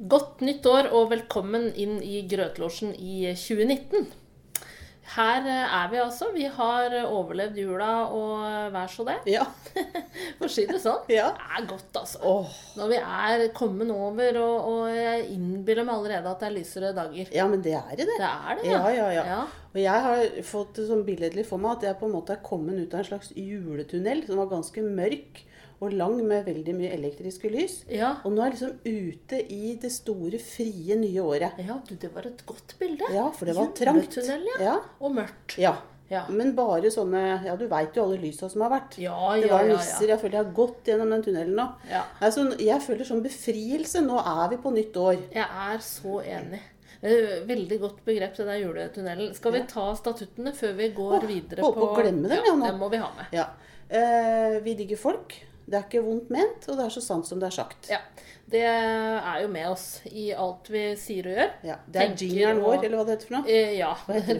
Godt nytt år og velkommen inn i Grøtlosjen i 2019. Her eh, er vi altså. Vi har overlevd jula og vær så det. Ja. For å si det sånn. Ja. Det er godt, altså. Oh. Når vi er kommet over, og, og jeg innbiller meg allerede at det er lysere dager. ja, men det er det, det. Er det, Ja, ja, ja. ja. Og jeg har fått det sånn billedlig for meg at jeg på en måte er kommet ut av en slags juletunnel som var ganske mørk og lang med veldig mye elektriske lys. Ja. Og nå er jeg liksom ute i det store, frie nye året. ja, du, det var et godt bilde. Ja, for det var trangt. Ja. Ja. Og mørkt. Ja. Ja. Men bare sånne Ja, du veit jo alle lysa som har vært. Ja, Det ja, var ja, nisser. Jeg føler jeg har gått gjennom den tunnelen nå. Ja. Altså, jeg føler sånn befrielse. Nå er vi på nytt år. Jeg er så enig. Det Veldig godt begrep, det der juletunnelen. Skal vi ta statuttene før vi går Åh, videre på, på glemme dem, ja, ja, nå. Det må vi ha med. Ja. Eh, vi digger folk. Det er ikke vondt ment, og det er så sant som det er sagt. Ja. Det er jo med oss i alt vi sier og gjør. Ja, det er jingeren vår, eller hva det heter for noe. Eh, ja.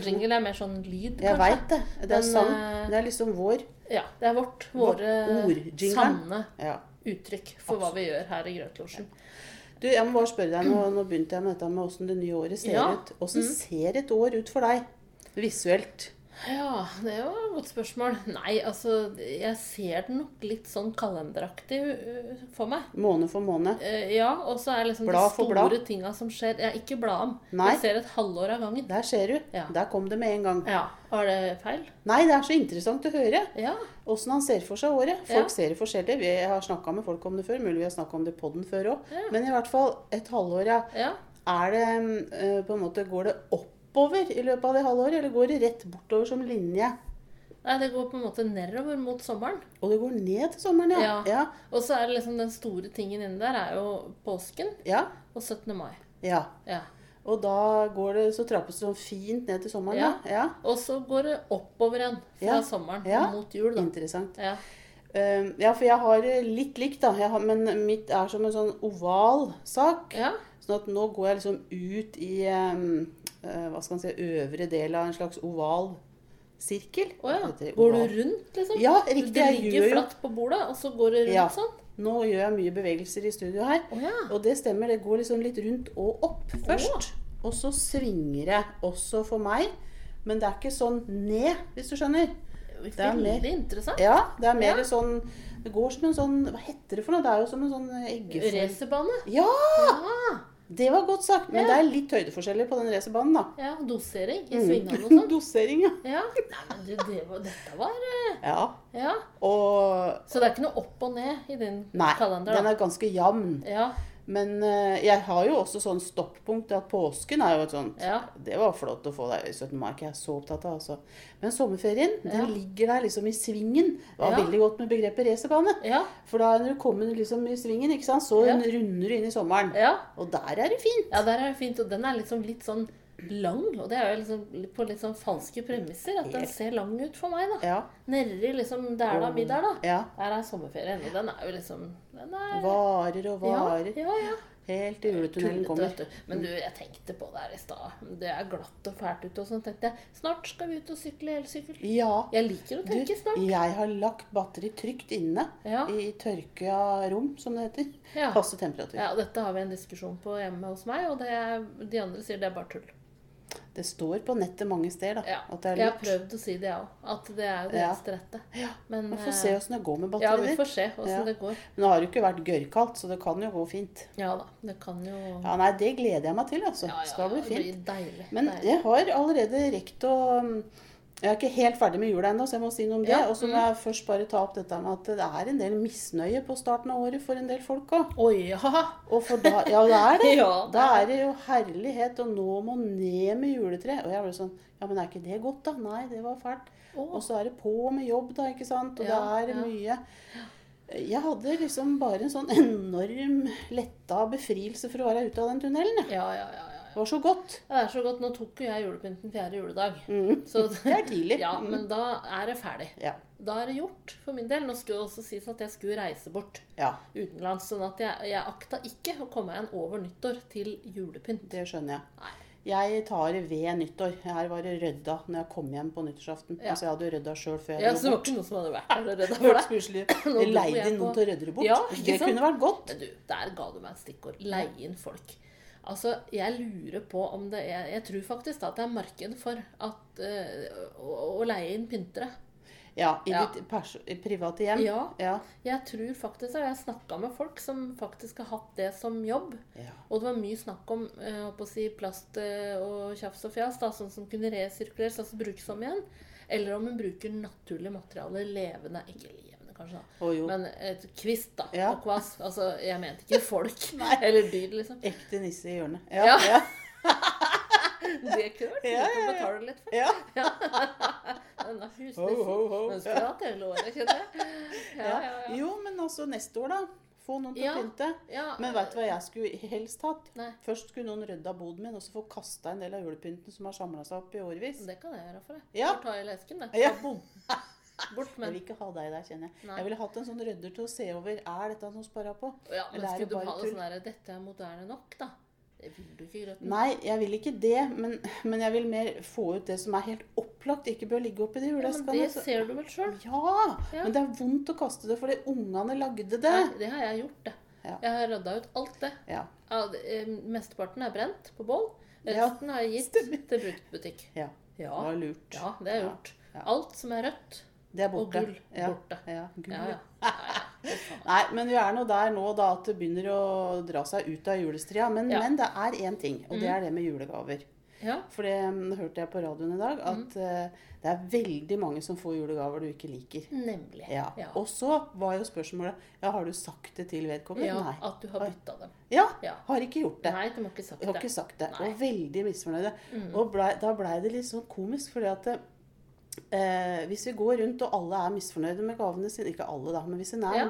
Jingle er mer sånn lyd, kanskje. Jeg veit det. Det er Men, sang. eh, Det er liksom vår Ja, det er vårt. Våre vårt sanne ja. uttrykk for hva vi gjør her i Grøtlosjen. Du, jeg må bare spørre deg, nå, nå begynte jeg med dette med åssen det nye året ser Ja. Mm. ut. Åssen ser et år ut for deg? Visuelt. Ja, det er jo et godt spørsmål. Nei, altså Jeg ser den nok litt sånn kalenderaktig uh, for meg. Måned for måned. Eh, ja, og så er liksom Blad de store tinga som skjer Ja, ikke blad om. Nei. Jeg ser et halvår av gangen. Der ser du. Ja. Der kom det med en gang. Ja, Var det feil? Nei, det er så interessant å høre Ja. åssen han ser for seg året. Folk Ja. ser det forskjellig. Vi har snakka med folk om det før. Mulig vi har snakka om det i poden før òg. Ja. Men i hvert fall et halvår, ja. Er det eh, på en måte Går det oppover i løpet av det halvåret, eller går det rett bortover som linje? Nei, det går på en måte nedover mot sommeren. Og det går ned til sommeren, ja. Ja. Ja. Og så er det liksom den store tingen inni der er jo påsken ja. og 17. mai. ja. Ja. Og da går det, så trappes det sånn fint ned til sommeren, Ja. ja. ja. Og så går det oppover igjen fra sommeren mot jul, da. Interessant. Ja. Uh, ja, for jeg har litt likt, da. Har, men mitt er som en sånn oval sak. ja. Sånn at nå går jeg liksom ut i eh, hva skal man si, øvre del av en slags oval sirkel. Oh, ja. Går oval? du rundt, liksom? Ja, Du riktig. Jeg ligger jo flatt på bordet, og så går du rundt Ja. sånn? Nå gjør jeg mye bevegelser i studio her. Oh, ja. Og det stemmer. Det går liksom litt rundt og opp først. Og så svinger det også for meg. Men det er ikke sånn ned, hvis du skjønner. er Veldig mer- interessant. Ja, det er mer Ja. sånn Det går som en sånn Hva heter det for noe? Det er jo som en sånn eggeform. Racerbane. Ja! Ja. Det var godt sagt. Men Ja. det er litt høydeforskjeller på den racerbanen, da. ja. Dosering i Mm. svingene og sånn. Dosering, ja. Ja. Nei, men du, det var, dette var eh, ja. Ja. Og Så det er ikke noe opp og ned i din Nei, kalender? den er ganske jevn. Ja. Men eh, jeg har jo også sånn stoppunkt at påsken er jo et sånt Ja. Det var flott å få deg i 17. mai. ikke Jeg er så opptatt av altså. Men sommerferien, Ja. den ligger der liksom i svingen. Det var Ja. veldig godt med begrepet racerbane. Ja. For da når du kommer liksom i svingen, ikke sant, så runder du inn i sommeren. ja. Og der er det fint. Ja, der er det fint. Og den er liksom litt sånn lang. Og det er jo liksom på litt sånn falske premisser. At den ser lang ut for meg, da. Ja. Nedi liksom der mi der, da. ja. Der er sommerferien. Og den er jo liksom Den er Varer og varer. Ja, ja, ja. Helt til juletunnelen kommer. du. Men du, jeg tenkte på det her i stad. Det er glatt og fælt ute og sånn. tenkte jeg, Snart skal vi ut og sykle elsykkel. Ja. Jeg liker å Du, tenke snart. jeg har lagt batteri trygt inne Ja. i tørka rom, som det heter. Ja. Passe temperatur. ja, Dette har vi en diskusjon på hjemme hos meg, og det de andre sier det er bare tull. Det står på nettet mange steder da, Ja. at det er Jeg har prøvd å si det, jeg òg. At det er jo det eneste rette. Ja. Men Vi får eh, se åssen det går med batteriet. Ja, vi får se hvordan Ja. det går. Men nå har det jo ikke vært gørrkaldt, så det kan jo gå fint. Ja da. Det kan jo Ja, Nei, det gleder jeg meg til, altså. Ja, ja, Skal bli det blir deilig. Men deilig. jeg har allerede rekt å Jeg er ikke helt ferdig med jula ennå, så jeg må si noe om det. Ja, Og så må jeg først bare ta opp dette med at det er en del misnøye på starten av året for en del folk òg. Oh, ja. Og for da Ja, det er det. Ja, det Da er det jo herlighet, og nå må ned med juletre. Og jeg ble sånn Ja, men er ikke det godt, da? Nei, det var fælt. Oh. Og så er det på med jobb, da, ikke sant. Og Ja, det er ja. mye Jeg hadde liksom bare en sånn enorm letta befrielse for å være ute av den tunnelen. jeg. Ja, ja, ja. Ja. Det var så godt. Ja, Det er så godt. Nå tok jo jeg julepynten fjerde juledag. Mm. Så Det er tidlig. Ja, men da er det ferdig. Ja. Da er det gjort for min del. Nå skulle det også sies at jeg skulle reise bort ja, utenlands. Sånn at jeg, jeg akta ikke å komme igjen over nyttår til julepynt. det skjønner jeg. Nei. Jeg tar ved nyttår. Her var det rydda når jeg kom hjem på nyttårsaften. Ja. Altså, jeg hadde rydda sjøl før jeg Ja, dro så det var bort. ikke noe som hadde vært der og redda for deg. plutselig Jeg leide inn noen til å rydde det bort. Ja, det kunne vært godt. Du, der ga du meg et stikkord. Leie inn folk. Altså, jeg lurer på om det er Jeg tror faktisk at det er marked for at, uh, å, å leie inn pyntere. Ja, i Ja. ditt private hjem. Ja. Ja. Jeg tror faktisk det. Jeg snakka med folk som faktisk har hatt det som jobb. ja. Og det var mye snakk om å si, plast eh, og tjafs og fjas, da, sånn som kunne resirkuleres, altså brukes om igjen. Eller om hun bruker naturlige materialer, levende Ikke levende, kanskje, da. Oh. Men et kvist, da. Ja. Og kvass. Altså, jeg mente ikke folk. Eller dyr, liksom. Ekte nisse i hjørnet. Ja. Ja. Det er kult. Ja, ja, ja, ja. betale litt for. ja. Denne husnissen. ho, ho. Skulle hatt hele året, kjenner jeg. Ja, ja, ja. Jo, men altså neste år, da. Få noen til Ja. å pynte. ja. Men vet du hva jeg skulle helst hatt? Nei, Først skulle noen rydda boden min, og så få kasta en del av julepynten som har samla seg opp i årevis. det kan jeg gjøre for deg. Ja. Bare ta i lesken, det. Ja. Ja. men... Jeg vil ikke ha deg der, kjenner jeg. Nei. Jeg ville hatt en sånn rydder til å se over. Er dette noe spara på? Ja, men Eller er skulle det du ha det sånn der, 'Dette er moderne nok', da? Det vil du ikke, Grøten. Nei, jeg vil ikke det. Men, men jeg vil mer få ut det som er helt opplagt. Ikke bør ligge oppi de Ja, men det ser du vel sjøl? Ja, Ja. men det er vondt å kaste det fordi ungene lagde det. Det. det har jeg gjort, det. Ja. Jeg har rydda ut alt det. Ja. Eh, mesteparten er brent på bål. Resten har jeg gitt stemmer. til bruktbutikk. ja. Det var lurt. ja, det er gjort. Alt som er rødt Det er og gull, Ja. borte. Ja, gull. Ja, ja. Nei, men vi er nå der nå da at det begynner å dra seg ut av julestria. Men, men det er én ting, og det Mm. er det med julegaver. ja. For det mm, hørte jeg på radioen i dag, Mm. at eh, det er veldig mange som får julegaver du ikke liker. Nemlig. Og så var jo spørsmålet ja, har du sagt det til vedkommende. Ja, Nei. At du har bytta dem. Ja, har ikke gjort det. Nei, du må ikke sagt det. har ikke sagt det. Og veldig misfornøyde. Mm. Og ble, da blei det litt sånn komisk, fordi at eh, hvis vi går rundt og alle er misfornøyde med gavene sine Ikke alle, da, men hvis en er Ja.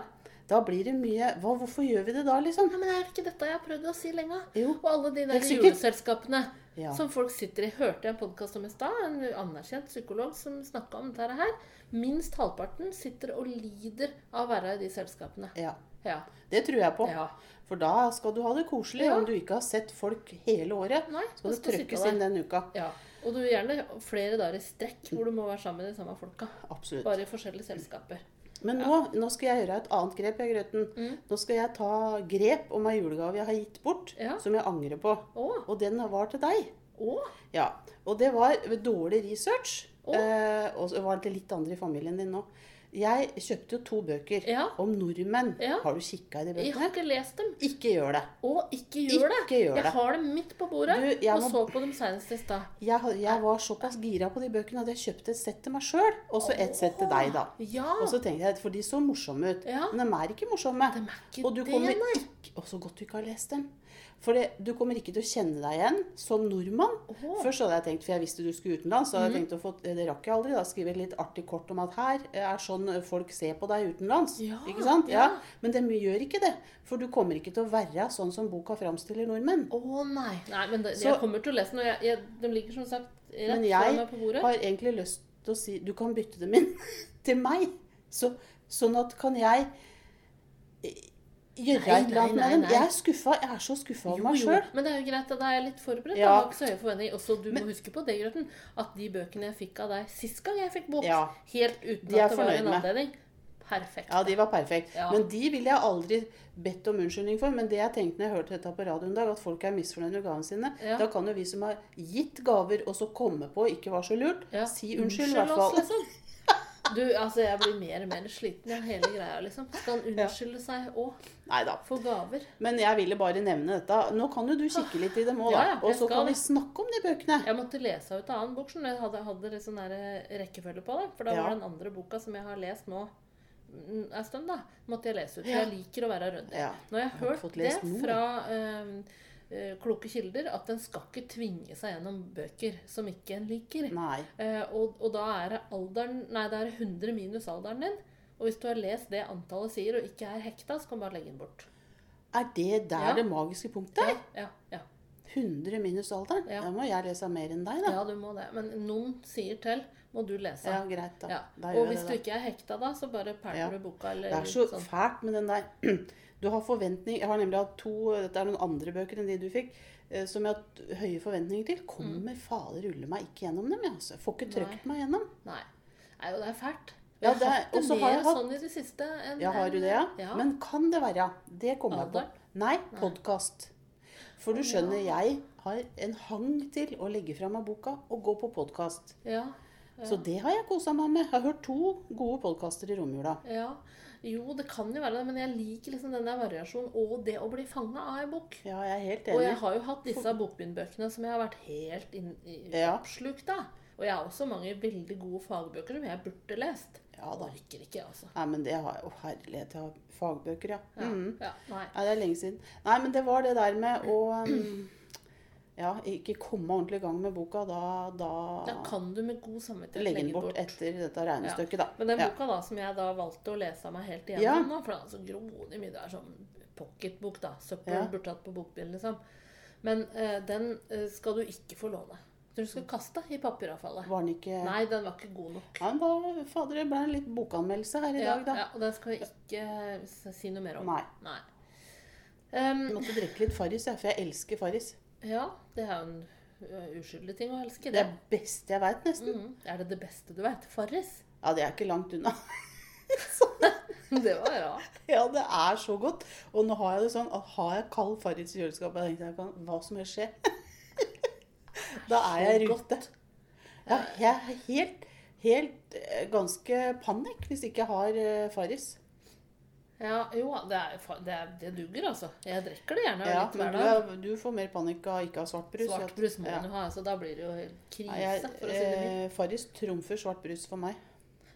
Da blir det mye hva, Hvorfor gjør vi det da, liksom? Nei, men er det ikke dette jeg har prøvd å si lenge? Jo. Og alle de der juleselskapene Ja. som folk sitter i. Hørte jeg en podkast om i stad. En anerkjent psykolog som snakka om dette her. Minst halvparten sitter og lider av å være i de selskapene. ja. Ja. Det tror jeg på. ja. For da skal du ha det koselig. Ja. Om du ikke har sett folk hele året, Nei, skal du trykkes inn den uka. ja. Og du vil gjerne flere dager i strekk hvor du må være sammen med de samme folka. Absolutt. Bare i forskjellige selskaper. Men nå, nå skal jeg gjøre et annet grep, jeg, Grøten. Mm. Nå skal jeg ta grep om ei julegave jeg har gitt bort, Ja. som jeg angrer på. Å. Og den var til deg. Å. Ja, og det var dårlig research. Eh, og så var det litt andre i familien din nå. Jeg kjøpte jo to bøker Ja. om nordmenn. Ja. Har du kikka i de bøkene? Jeg har ikke lest dem. Ikke gjør det. Å, ikke gjør det! Ikke gjør jeg det. har dem midt på bordet Du, og må- så på dem senest i stad. Jeg, jeg var såpass gira på de bøkene at jeg kjøpte et sett til meg sjøl, og så et sett til deg, da. Ja. Og så tenkte jeg, For de så morsomme ut. Ja. Men de er ikke morsomme. Er ikke og du det, kommer nei. ikke Og så godt du ikke har lest dem. For det, du kommer ikke til å kjenne deg igjen som nordmann. Oho. Først hadde jeg tenkt, for jeg visste du skulle utenlands, så hadde mm. jeg tenkt å få, det rakk jeg aldri, da skrive et litt artig kort om at her er sånn folk ser på deg utenlands. Ja, ikke sant? ja. Men de gjør ikke det. For du kommer ikke til å være sånn som boka framstiller nordmenn. Å nei. Nei, men det, Så- jeg kommer til å lese den. og Jeg, jeg, de ligger som sagt rett foran meg på bordet. har egentlig lyst til å si du kan bytte dem inn til meg. Så, sånn at kan jeg gjøre Nei, et eller annet med dem. Jeg er skuffa. Jeg er så skuffa over meg jo, sjøl. men det er jo greit at jeg er litt forberedt. Ja. Jeg har ikke så høye forventninger. Også du må huske på det, Grøten, at de bøkene jeg fikk av deg sist gang jeg fikk bok, Ja. helt uten De er at det var en anledning Perfekt. Ja, de var perfekte. Ja. Men de ville jeg aldri bedt om unnskyldning for. Men det jeg tenkte når jeg hørte dette på radioen i dag, at folk er misfornøyd med gavene sine, Ja. da kan jo vi som har gitt gaver, og så komme på ikke var så lurt, Ja. si unnskyld, i hvert oss, fall. liksom. Du, altså, jeg blir mer og mer sliten av hele greia, liksom. Skal han unnskylde seg òg for gaver? Men jeg ville bare nevne dette. Nå kan jo du kikke litt i dem òg, da. ja, Og så skal kan vi snakke om de bøkene. Jeg måtte lese ut annen bok. Sånn. Jeg hadde, hadde litt sånn eh, rekkefølge på det. For da Ja. var den andre boka som jeg har lest nå mm, en stund, da, måtte jeg lese ut. For jeg liker å være rød. Ja. Nå har jeg Jeg har hørt det fra eh, kloke kilder at en skal ikke tvinge seg gjennom bøker som ikke en liker. Nei. Eh, og, og da er det alderen Nei, det er 100 minus alderen din. Og hvis du har lest det antallet sier og ikke er hekta, så kan du bare legge den bort. Er det der Ja. det magiske punktet er? Ja, ja, 100 minus alderen? Ja. Da må jeg lese mer enn deg, da. ja, du må det. Men noen sier til, må du lese. Ja, greit, da. Ja. Og hvis jeg du ikke er hekta da, så bare perler Ja. du boka eller Det er så sånn. fælt med den der Du har forventning Jeg har nemlig hatt to Dette er noen andre bøker enn de du fikk, eh, som jeg har hatt høye forventninger til. Kommer fader rulle meg ikke gjennom dem, jeg. Altså. Får ikke trykt meg gjennom. Nei. Nei, og det er fælt. Ja, det er- mer har jeg hatt- sånn i det siste. enn- Ja, har du det, ja? ja. Men kan det være Det kommer jeg på. Nei, podkast. For du skjønner, jeg har en hang til å legge fra meg boka og gå på podkast. Ja. ja. Så det har jeg kosa meg med. Jeg har hørt to gode podkaster i romjula. ja. Jo, det kan jo være det, men jeg liker liksom den der variasjonen og det å bli fanga av en bok. Ja, jeg er helt enig. Og jeg har jo hatt disse bokbindbøkene som jeg har vært helt inn, i, Ja. oppslukt av. Og jeg har også mange veldig gode fagbøker som jeg burde lest. Ja da. Orker ikke, altså. Nei, men det har jeg jo herlighet. Jeg har fagbøker, ja. Ja, Mhm. ja, nei. Nei, det er lenge siden. Nei, men det var det der med å um, Ja, ikke komme ordentlig i gang med boka. Da, da, Da kan du med god samvittighet legge den bort etter dette regnestykket, da. Men den Ja. boka da, som jeg da valgte å lese av meg helt igjennom Ja. nå, for det er altså grådig mye, det er sånn pocketbok, da. Søppel Ja. burde tatt på bokbilen, liksom. Men eh, den eh, skal du ikke få låne. Du skal kaste i papiravfallet. Var den ikke Nei, den var ikke god nok. Ja, da, fader, det ble en litt bokanmeldelse her i Ja, dag, da. ja, og den skal vi ikke eh, si noe mer om. Nei. Nei. Um, Jeg måtte drikke litt Farris, jeg, for jeg elsker Farris. Ja, det er jo en uskyldig ting å elske, Det det. er det beste jeg veit, nesten. Mm. Er det det beste du vet? Farris? Ja, det er ikke langt unna. Det var ja. Ja, det er så godt. Og nå har jeg det sånn har jeg kald Farris i kjøleskapet, jeg tenkte jeg kan, hva som helst skje. da er jeg rute. Ja, jeg er helt, helt eh, ganske panikk hvis ikke jeg har eh, Farris. Ja, jo, det, er, det, er, det duger, altså. Jeg drikker det gjerne Ja, men du, er, du får mer panikk av ikke å ha svart brus. Svart brus må Ja. man ha, så da blir det jo krise, Nei, jeg, for å si det mildt. eh, Farris trumfer svart brus for meg.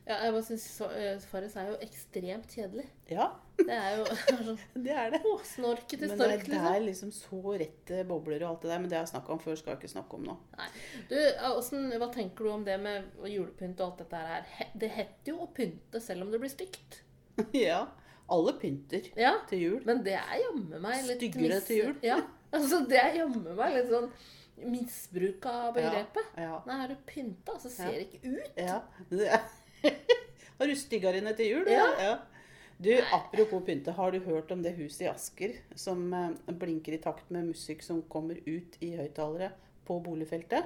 Ja, jeg bare synes så- eh, Farris er jo ekstremt kjedelig. Ja, Det er jo sånn det er det. Snorkete det, stork, det liksom. er liksom så rette bobler og alt det der. Men det har jeg snakka om før, skal jeg ikke snakke om nå. Nei. Du, hvordan, Hva tenker du om det med julepynt og alt dette her? Det heter jo å pynte selv om det blir stygt. ja. Alle pynter Ja, til jul. men det er jammen meg litt Styggere til jul. Ja, altså det er jammen meg litt sånn misbruk av begrepet. Ja. Nei, er du pynta, så ser Ja. det ikke ut. ja. Det Har du styggarene til jul? Ja. ja. Du, apropos pynte, har du hørt om det huset i Asker som eh, blinker i takt med musikk som kommer ut i høyttalere på boligfeltet?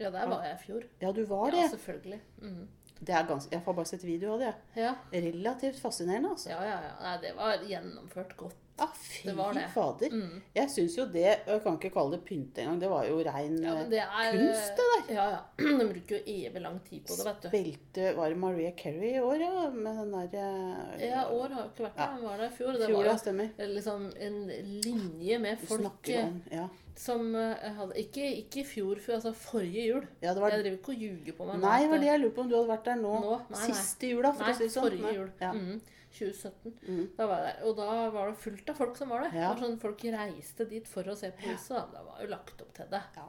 Ja, der var jeg i fjor. Ja, du var det. Ja, selvfølgelig. Mhm. Det er ganske, Jeg har bare sett video av det. Ja, Relativt fascinerende, altså. ja, ja. ja. Nei, det var gjennomført godt. Ja, fy Det det. fader. Mm. Jeg syns jo det Jeg kan ikke kalle det pynte engang. Det var jo rein Ja, det er kunst, det der. Ja, ja. De bruker jo evig lang tid på det, vet du. Spilte Var det Maria Carey i år, ja? Med den der eh, Ja, år har ikke vært der. Han var der i fjor. Det Fjor, var jo stemmer. liksom en linje med folk. Du snakker om Ja. Som jeg hadde Ikke, ikke i fjor, for, altså forrige jul. ja det var, Jeg driver ikke og ljuger på meg. nei, det var det jeg lurte på om du hadde vært der nå. Nå? Nei, nei. Siste jula, for Nei, å si det sånn. forrige jul. Ja. Mm, 2017. Mm. Da var jeg der. Og da var det fullt av folk som var der. Ja. Var sånn, folk reiste dit for å se på huset. da. Det var jo lagt opp til det. Ja.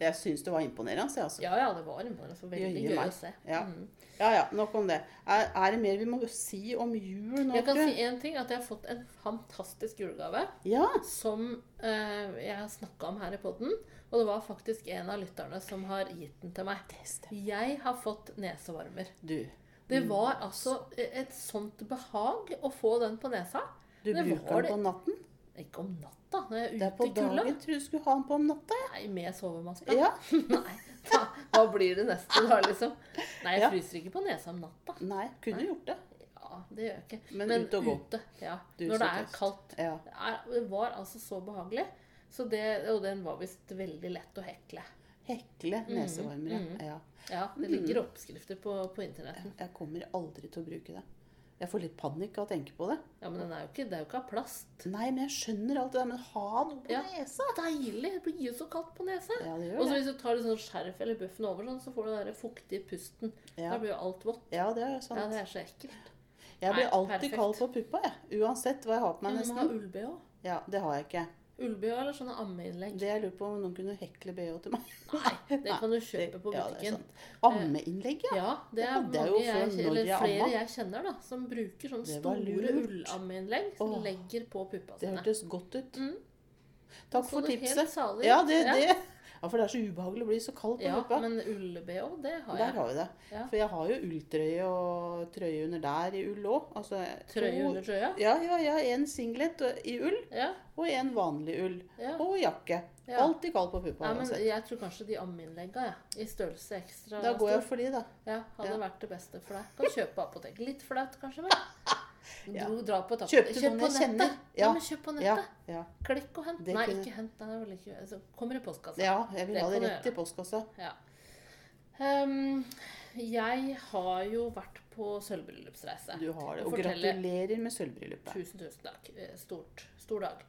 Jeg syns det var imponerende, altså. Ja, ja, det var imponerende. Så veldig gøy meg. å se. Ja. Mm. Ja ja, nok om det. Er, er det mer vi må si om jul nå, Jeg kan si én ting. At jeg har fått en fantastisk julegave. Ja. Som eh, jeg har snakka om her i poden. Og det var faktisk en av lytterne som har gitt den til meg. Jeg har fått nesevarmer. Du, Det var altså et sånt behag å få den på nesa. du bruker den på natten? Ikke om natta, når jeg Det er er på i kulda. dagen. Tror du skulle ha den på om natta? Nei, med sovemaske. Ja. Nei, da, hva blir det neste da, liksom? Nei, jeg Ja. fryser ikke på nesa om natta. Nei, kunne Nei. gjort det. Ja, det gjør jeg ikke. Men ute og gå. ute, ja. Når det er kaldt. Ja. Det, er, var altså så behagelig. Så det, og den var visst veldig lett å hekle. Hekle nesevarmere. mm. Ja. Ja, det ligger oppskrifter på, på internetten. Jeg kommer aldri til å bruke det. Jeg får litt panikk av å tenke på det. Ja, men den er jo ikke, det er jo ikke av plast. Nei, men jeg skjønner alt det der. Men ha noe på Ja. nesa! Deilig! Det blir jo så kaldt på nesa. Ja, det gjør Og så hvis du tar litt sånn skjerf eller buffen over, sånn, så får du den der fuktige pusten. Ja, Da blir jo alt vått. ja det er Ja, sant. det er så ekkelt. Jeg blir Nei, alltid perfekt. kald på puppa, jeg. Uansett hva jeg har på meg. nesten. du må ha ull-BH. Ja, det har jeg ikke. Ull-BH eller sånne ammeinnlegg. Det jeg lurer på om noen kunne hekle bh til meg. Nei, det kan du kjøpe på er butikken. Ja, Ammeinnlegg, ja. Ja, det Det er jo jeg, eller jeg flere jeg kjenner da, som bruker sånne store ullammeinnlegg som Åh. legger på puppa Det hørtes godt ut. Mm. Takk for er helt tipset. salig. Ja, det, Ja. det. Ja, for det er så ubehagelig å bli så kaldt på Ja, puppa. men ull-BH, det har jeg. Der har vi det. Ja. For jeg har jo ulltrøye og trøye under der i ull òg. Altså, Trøye to- under trøya. Ja, ja, ja. En singlet i ull Ja, og en vanlig ull. Og jakke. Ja. Alltid kald på puppa. Ja, men jeg tror kanskje de ammeinnlegga, ja, i størrelse ekstra Da går jeg for de, da. ja, hadde vært det beste for deg. Kan kjøpe på apoteket. Litt flaut, kanskje, men Ja. Dro, dra på Kjøpte Kjøp noen på nettet. Ja. Ja. men kjøp på nettet. ja. Klikk og hent. Det Nei, kunne- ikke hent. Nei, er vil ikke altså, Kommer i postkassa. ja, jeg vil Det ha det rett i postkassa. Ja. Um, jeg har jo vært på sølvbryllupsreise. Du har det. Og Og fortelle- gratulerer med sølvbryllupet. Tusen, tusen takk. Eh, Stort. Stor dag.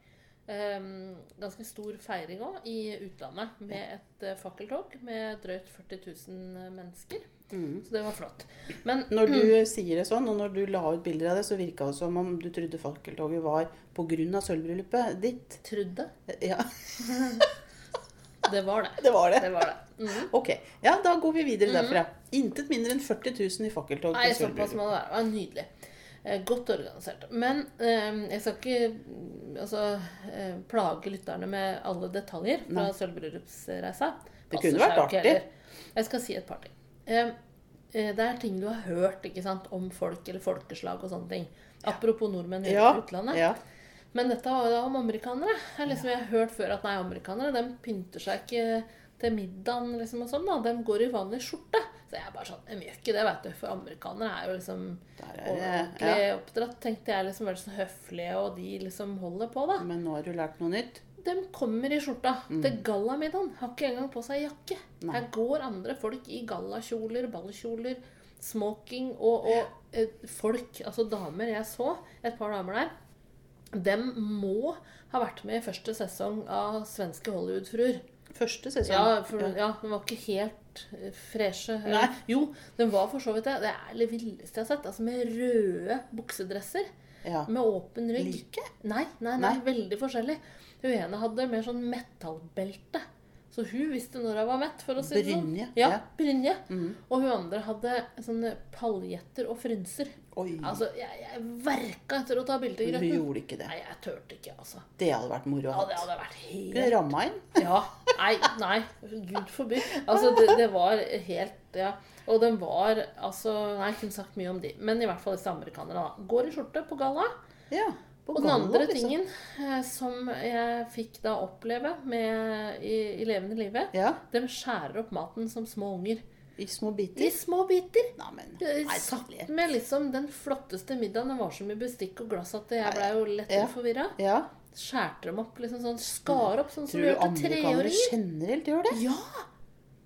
Um, ganske stor feiring òg i utlandet med et uh, fakkeltog med drøyt 40 000 mennesker. Mm. Så det var flott. Men Når du sier det sånn, og når du la ut bilder av det, så virka det som om du trodde fakkeltoget var pga. sølvbryllupet ditt. Trudde? Ja, det var det. det var det. Det var det. Mm. Ok, ja, da går vi videre derfra. Intet mindre enn 40 000 i fakkeltog Nei, såpass må det være. Det var nydelig. Eh, Godt organisert. Men eh, jeg skal ikke mm, altså, eh, plage lytterne med alle detaljer fra sølvbryllupsreisa. Det kunne vært artig. Jeg skal si et par ting. Eh, Det er ting du har hørt ikke sant, om folk eller folkeslag og sånne ting. Apropos nordmenn i Ja, utlandet. ja. Men dette var jo da om amerikanere. Jeg, liksom, jeg har hørt før at nei, amerikanere de pynter seg ikke til middagen liksom, og sånn. da. De går i vanlig skjorte. Så jeg er bare sånn De gjør ikke det, vet du. For amerikanere er jo liksom ordentlig ja. oppdratt. Tenkte jeg liksom veldig sånn høflige, og de liksom holder på, da. Men nå har du lært noe nytt. De kommer i skjorta til gallamiddagen. Har ikke engang på seg jakke. Nei. Her går andre folk i gallakjoler, ballkjoler, smoking og, og eh, folk, altså damer jeg så, et par damer der, dem må ha vært med i første sesong av Svenske Hollywood-fruer. Første sesong. Ja, for ja, de var ikke helt eh, freshe. Nei. Jo, den var for så vidt det. Det er det villeste jeg har sett. Altså med røde buksedresser. Ja. Med åpen rygg. Like? Nei, nei, nei, Nei. veldig forskjellig. Hun ene hadde mer sånn metallbelte. Så hun visste når hun var mett, for å si det sånn. Ja, brynje. Mm. Og hun andre hadde sånne paljetter og frynser. Oi, Altså, jeg, jeg verka etter å ta bilde i du gjorde ikke det. Nei, jeg turte ikke, altså. Det hadde vært moro å Ja, det hadde vært helt Kunne ramma inn. ja. Nei, nei. Gud forby. Altså, det, det var helt Ja. Og den var altså Nei, jeg kunne sagt mye om de. Men i hvert fall disse amerikanerne. da. Går i skjorte på galla. Ja. Og den andre liksom. tingen eh, som jeg fikk da oppleve med, i, i levende livet Ja, de skjærer opp maten som små unger. i små biter? I små biter. Nei, men Nei, satt med liksom den flotteste middagen. Det var så mye bestikk og glass at jeg blei jo lettere Ja. forvirra. Ja. Skjærte dem opp, liksom sånn. Skar opp, sånn som Tror du gjør til amerikanere treåringer. generelt gjør det? Ja!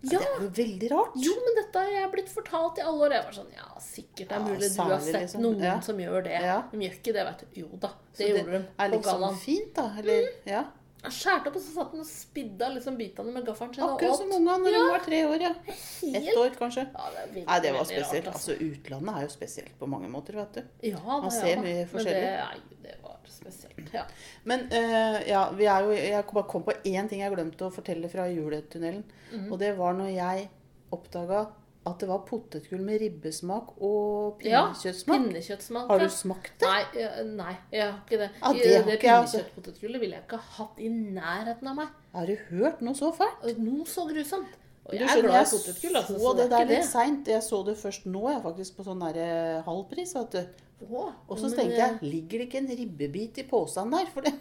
Det er jo veldig rart. Jo, men dette har jeg blitt fortalt i alle år. Jeg var sånn, ja, sikkert det er Ja, mulig du har sett liksom. noen Ja. som gjør det. Ja. De gjør ikke det, vet du. Jo da, Så det gjorde de Det er liksom gallaen. fint, da. Eller, ja. Jeg skjærte opp, og så satt han og spidda liksom bitene med gaffelen sin. Akkurat som ungene når de var tre år, ja. Helt- Ett år, kanskje. Ja, det er Nei, det var spesielt. Rart, Altså, utlandet er jo spesielt på mange måter, vet du. Ja, da, Man ser ja, mye mye Men forskjellig. det, det var spesielt. Ja. Men uh, ja, vi jo, jeg bare kom på én ting jeg glemte å fortelle fra juletunnelen. Mhm. Og det var når jeg oppdaga at det var potetgull med ribbesmak og pinnekjøttsmak. Ja, pinnekjøttsmak. Har du smakt det? Nei, nei, jeg har ikke det. Ja, det det altså. pinnekjøttpotetgullet ville jeg ikke hatt i nærheten av meg. Har du hørt noe så fælt? Noe så grusomt. Og Du jeg er glad i potetgull, altså, så det det er der litt seint. Jeg så det først nå, jeg, faktisk, på sånn halv halvpris. vet du. Og så tenkte eh, jeg, ligger det ikke en ribbebit i posen der? For det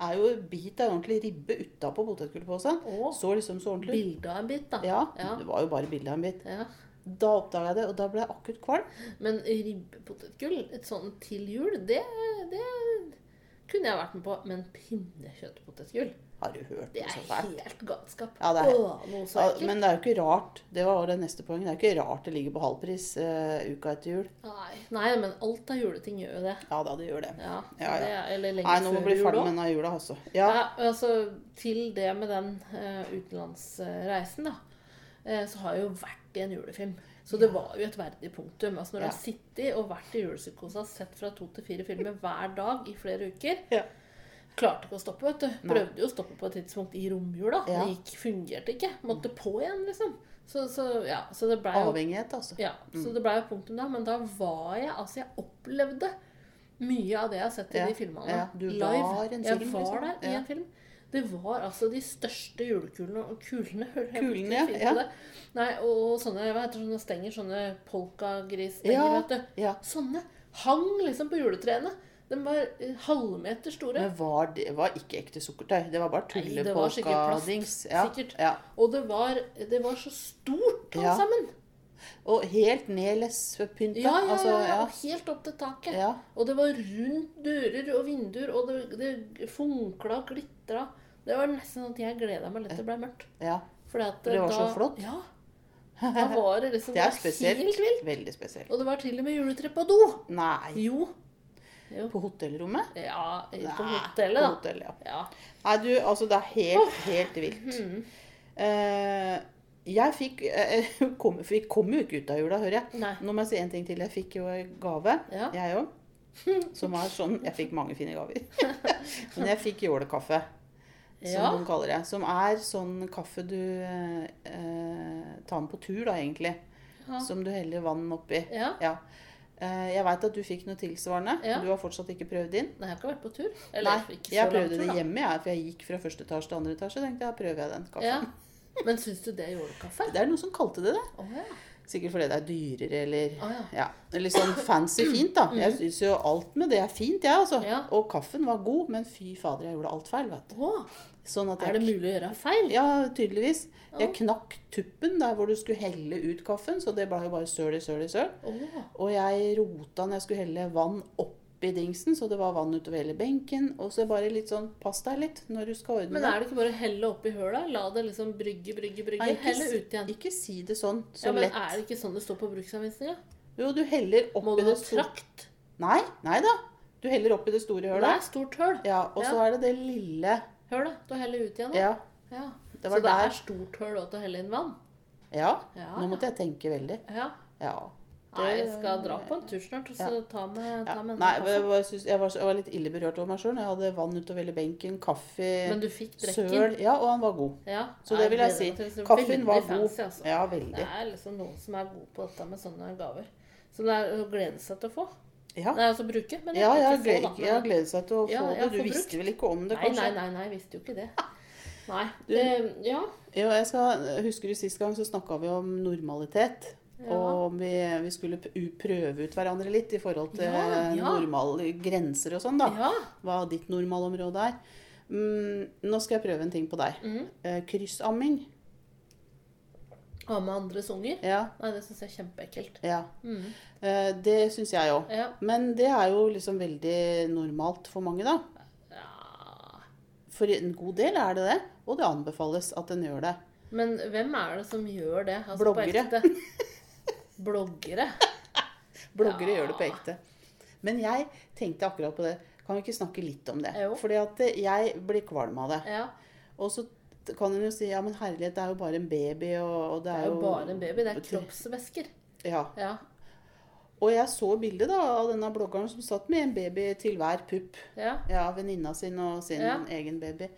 er jo en bit av ordentlig ribbe utapå potetgullposen. Så liksom så ordentlig bilde av en bit, da. Ja, Ja. det var jo bare bilde av en bit. Ja. Da oppdaga jeg det, og da ble jeg akutt kvalm. Men ribbepotetgull, et sånn til jul, det, det kunne jeg vært med på. Men pinnekjøttpotetgull, Har du hørt det så er fælt? helt galskap. Ja, det er- Åh, noe så Ja, men det er jo ikke rart. Det var det neste poenget. Det er jo ikke rart det ligger på halvpris uh, uka etter jul. Nei, nei, men alt av juleting gjør jo det. Ja da, det gjør det. Ja, Ja, ja. Det er, eller lenge Nei, nå må vi bli ferdig med denne jula, også. Ja. Ja, altså Til det med den uh, utenlandsreisen, da, eh, så har jeg jo vært i en julefilm. Så det var jo et verdig punktum. Altså Når du har sittet og vært i julepsykose og sett fra to til fire filmer hver dag i flere uker Ja. Klarte ikke å stoppe, vet du. Prøvde jo å stoppe på et tidspunkt i romjula. Ja. Det gikk, fungerte ikke. Måtte på igjen, liksom. Så, så ja, så det ble jo Avhengighet, altså. ja, så det ble jo punktum da, men da var jeg Altså, jeg opplevde mye av det jeg har sett i Ja, de filmene ja, du live. var en jeg var liksom. der i en film. Det var altså de største julekulene og kulene. Kulene, ja. ja. Nei, og sånne hva heter sånne stenger, sånne polkagrisstenger, Ja, vet du. ja. Sånne hang liksom på juletrærne. De var eh, halvmeter store. Men var det var ikke ekte sukkertøy. Det var bare det var tullepolkadings. Ja, Sikkert. ja. Og det var, det var så stort alt Ja. sammen. Og helt nedlespynta. Ja, ja, ja, altså, ja. og Helt opp til taket. Ja. Og det var rundt dører og vinduer, og det, det funkla og glitra. Det var nesten sånn at jeg gleda meg litt til det ble mørkt. ja. For det var da, så flott. Ja. Da var det liksom Det er var spesielt. helt vilt. Veldig spesielt. Og det var til og med juletre på do. Nei. Jo. Jo. På hotellrommet? Ja, på Nei, hotellet, På da. hotellet, ja. Ja. Nei, du, altså det er helt, helt vilt. Mm. Uh, jeg fikk uh, kom, vi kom jo ikke ut av jula, hører jeg. Nei. Nå må jeg si en ting til. Jeg fikk jo gave, Ja. jeg òg. Som var sånn Jeg fikk mange fine gaver. Men jeg fikk jålekaffe, som Ja. de kaller det. Som er sånn kaffe du eh, tar med på tur, da, egentlig. Ja. Som du heller vann oppi. Ja. Ja. Eh, jeg veit at du fikk noe tilsvarende. Ja. Du har fortsatt ikke prøvd din. Nei, jeg har ikke vært på tur. Nei, Eller så jeg prøvde det hjemme, jeg, for jeg gikk fra første etasje til andre etasje. tenkte jeg, prøver jeg den kaffen. Ja. Men syns du det gjorde kaffe? Det er noen som kalte det det. Oh, ja. Sikkert fordi det er dyrere eller ah, ja. ja, litt sånn fancy fint, da. Jeg syns jo alt med det er fint, jeg, altså. Ja. Og kaffen var god, men fy fader, jeg gjorde alt feil, vet du. Å, Sånn at er det mulig å gjøre feil? Ja, tydeligvis. Jeg knakk tuppen der hvor du skulle helle ut kaffen, så det ble jo bare søl i søl i søl. Oh. Og jeg rota når jeg skulle helle vann oppi dingsen, så det var vann utover hele benken. Og så bare litt sånn Pass deg litt når du skal ordne Men er det ikke bare å helle oppi høla? La det liksom brygge, brygge, brygge. Nei, ikke Helle ut igjen. Ikke si det sånn. Så Ja, men lett. Er det ikke sånn det står på bruksanvisninga? Jo, du heller Må du ha trakt? Nei, nei da. Du heller oppi det store hølet. Det er stort høl. Ja, og så er det det lille Hølet. du heller ut igjen. da. Ja. Ja. Det Så det der. er stort høl òg til å helle inn vann? Ja. Ja, Nå måtte jeg tenke veldig. Ja. Ja. Nei, jeg skal dra på en tur snart så ta med, ja. ta med ja. Nei, kaffe. jeg var, synes, jeg, var, jeg var litt ille berørt over meg sjøl. Jeg hadde vann utover hele benken, kaffe, Men du fikk drekken. søl Ja, og han var god. Ja. Så Nei, det vil jeg gleder si. liksom Kaffen var god. fancy, altså. Ja, Det er liksom noen som er god på dette med sånne gaver. Som det er å glede seg til å få. Ja, Nei, altså bruke, men ja jeg, få, gled, da. jeg har gledet seg til å få ja, det. Du få visste brukt. vel ikke om det, Nei, kanskje? nei, nei, nei, jeg visste jo ikke det. Nei. Du- Det, ja. Jo, jeg skal, husker du Sist gang så snakka vi om normalitet. Ja. Og om vi, vi skulle prøve ut hverandre litt i forhold til Ja, ja. normale grenser og sånn. da. Hva ditt normalområde er. Mm, nå skal jeg prøve en ting på deg. Mm. Eh, kryssamming. Med andres unger. Ja, Nei, det syns jeg er kjempeekkelt. ja. Mm. Eh, det syns jeg òg. Men det er jo liksom veldig normalt for mange, da. For en god del er det det, og det anbefales at en gjør det. Men hvem er det som gjør det? Altså, Bloggere. Bloggere. Bloggere Ja. gjør det på ekte. Men jeg tenkte akkurat på det. Kan vi ikke snakke litt om det? Jo. Fordi at jeg blir kvalm av det. Ja. Og så kan en jo si ja, men herlighet, det er jo bare en baby, og, og det Det er er jo bare en baby. Det er kroppsvæsker. Ja. Ja. Og jeg så bildet da av denne bloggeren som satt med en baby til hver pupp. ja. Ja, venninna sin og sin egen baby.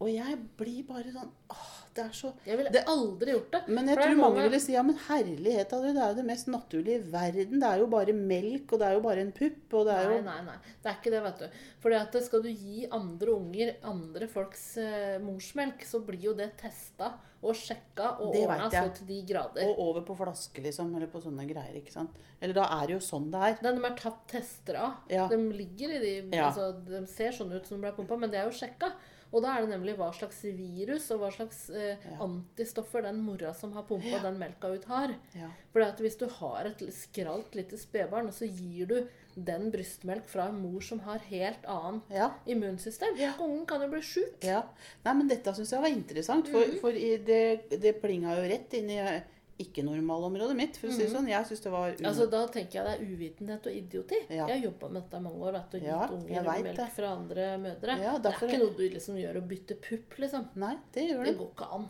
Og jeg blir bare sånn åh, det er så Jeg ville Det- aldri gjort det. Men jeg tror mange mange- ville si ja, men herlighet det, er jo det mest naturlige i verden. Det er jo bare melk, og det er jo bare en pupp, og det er Nei, jo nei, nei. Det er ikke det, vet du. Fordi at skal du gi andre unger andre folks eh, morsmelk, så blir jo det testa og sjekka og ordna så til de grader. Og over på flaske, liksom, eller på sånne greier, ikke sant. Eller da er det jo sånn det er. Den de er tatt tester av. Ja. De ligger i de Ja. altså, De ser sånn ut som de ble pumpa, men det er jo sjekka. Og da er det nemlig hva slags virus og hva slags eh, Ja. antistoffer den mora som har pumpa den melka ut, har. Ja. For hvis du har et skralt lite spedbarn, og så gir du den brystmelk fra en mor som har helt annet Ja. immunsystem Ungen kan jo bli sjuk. ja. Nei, men dette syns jeg var interessant, for, Mhm. for det, det plinga jo rett inn i ikke-normalområdet mitt, for å si det sånn. Jeg synes det var. Mhm. Altså, Da tenker jeg det er uvitenhet og idioti. Ja. Jeg har jobba med dette i mange år. Vet du, gitt Ja, unger melk det. fra andre mødre. Ja, det er ikke noe du liksom gjør å bytte pupp, liksom. Nei, det gjør Det det. går ikke an.